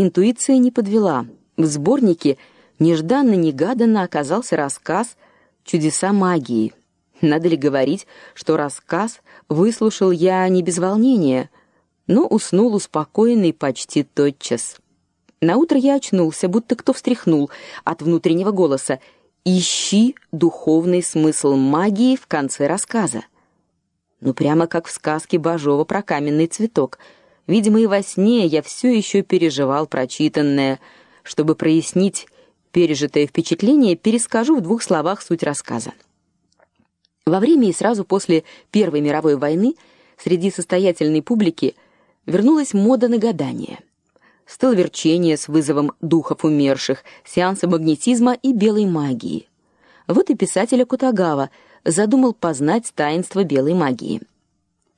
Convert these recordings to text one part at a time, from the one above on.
Интуиция не подвела. В сборнике нежданно-негаданно оказался рассказ «Чудеса магии». Надо ли говорить, что рассказ выслушал я не без волнения, но уснул успокоенный почти тотчас. На утро я очнулся, будто кто встряхнул от внутреннего голоса: "Ищи духовный смысл магии в конце рассказа". Ну прямо как в сказке Бажова про каменный цветок. Видимо, и во сне я все еще переживал прочитанное, чтобы прояснить пережитое впечатление, перескажу в двух словах суть рассказа. Во время и сразу после Первой мировой войны среди состоятельной публики вернулась мода на гадания. Столверчение с вызовом духов умерших, сеансы магнетизма и белой магии. Вот и писатель Акутагава задумал познать таинство белой магии.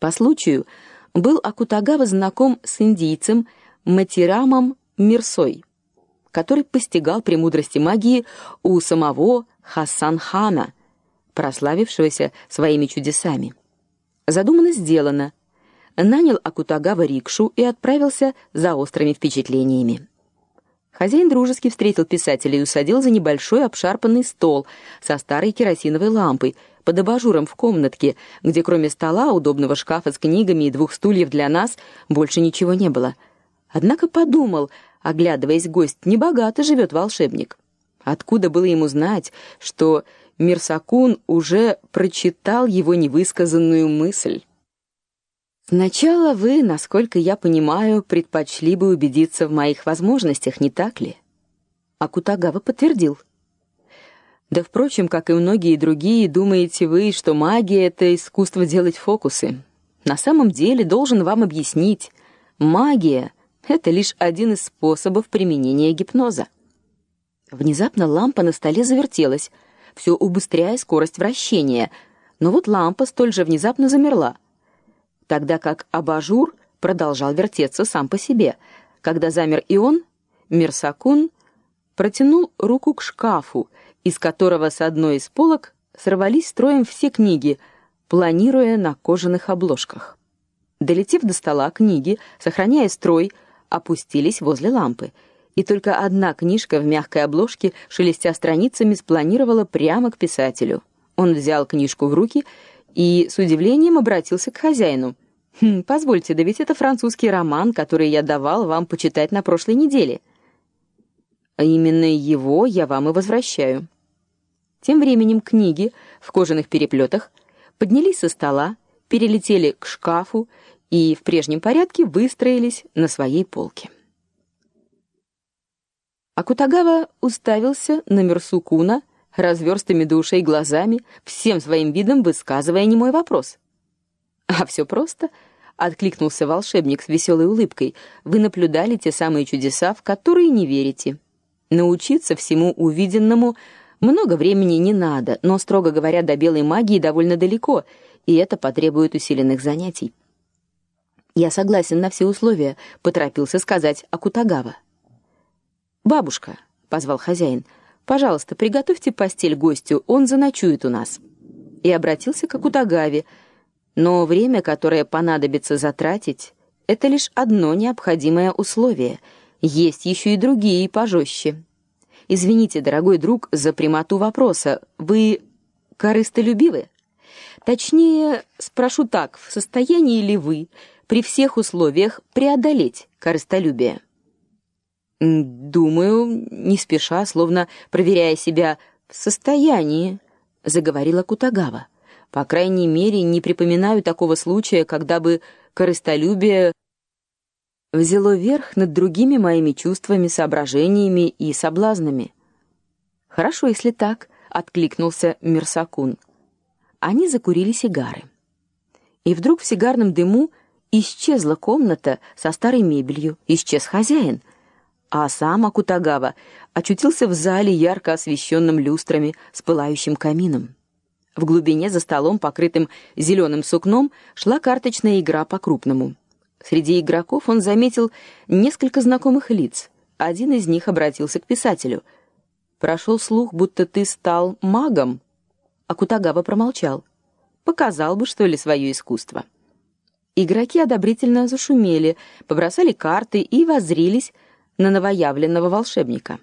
По случаю был Акутагава знаком с индийцем Матирамом Мирсой, который постигал премудрости магии у самого Хасан-хана – прославившегося своими чудесами. Задумано сделано. Нанял Акутагава рикшу и отправился за острыми впечатлениями. Хозяин дружески встретил писателя и усадил за небольшой обшарпанный стол со старой керосиновой лампой под абажуром в комнатке, где кроме стола, удобного шкафа с книгами и двух стульев для нас больше ничего не было. Однако подумал, оглядываясь гость, небогато живет волшебник. Откуда было ему знать, что Мирсакун уже прочитал его невысказанную мысль. Сначала вы, насколько я понимаю, предпочли бы убедиться в моих возможностях, не так ли? Акутагава подтвердил. Да впрочем, как и многие другие, думаете вы, что магия это искусство делать фокусы. На самом деле, должен вам объяснить, магия это лишь один из способов применения гипноза. Внезапно лампа на столе завертелась все убыстряя скорость вращения. Но вот лампа столь же внезапно замерла, тогда как абажур продолжал вертеться сам по себе. Когда замер и он, Мирсакун протянул руку к шкафу, из которого с одной из полок сорвались строем все книги, планируя на кожаных обложках. Долетев до стола, книги, сохраняя строй, опустились возле лампы — и только одна книжка в мягкой обложке, шелестя страницами, спланировала прямо к писателю. Он взял книжку в руки и с удивлением обратился к хозяину. «Хм, позвольте, да ведь это французский роман, который я давал вам почитать на прошлой неделе. А именно его я вам и возвращаю. Тем временем книги в кожаных переплетах поднялись со стола, перелетели к шкафу и в прежнем порядке выстроились на своей полке. Акутагава уставился на Мерсукуна разверстыми до ушей глазами, всем своим видом высказывая немой вопрос. А все просто, откликнулся волшебник с веселой улыбкой. Вы наблюдали те самые чудеса, в которые не верите. Научиться всему увиденному много времени не надо, но строго говоря, до белой магии довольно далеко, и это потребует усиленных занятий. Я согласен на все условия, поторопился сказать Акутагава. Бабушка, позвал хозяин. Пожалуйста, приготовьте постель гостю, он заночует у нас. И обратился к Акутагаве. Но время, которое понадобится затратить, это лишь одно необходимое условие. Есть еще и другие пожестче. Извините, дорогой друг, за прямоту вопроса. Вы корыстолюбивы? Точнее, спрошу так: в состоянии ли вы при всех условиях преодолеть корыстолюбие? Думаю, не спеша, словно проверяя себя в состоянии, заговорила Кутагава. По крайней мере, не припоминаю такого случая, когда бы корыстолюбие взяло верх над другими моими чувствами, соображениями и соблазнами. Хорошо, если так, откликнулся Мирсакун. Они закурили сигары. И вдруг в сигарном дыму исчезла комната со старой мебелью, исчез хозяин а сам Акутагава очутился в зале, ярко освещенном люстрами с пылающим камином. В глубине за столом, покрытым зеленым сукном, шла карточная игра по-крупному. Среди игроков он заметил несколько знакомых лиц. Один из них обратился к писателю. Прошел слух, будто ты стал магом. Акутагава промолчал. Показал бы, что ли, свое искусство. Игроки одобрительно зашумели, побросали карты и воззрились на новоявленного волшебника.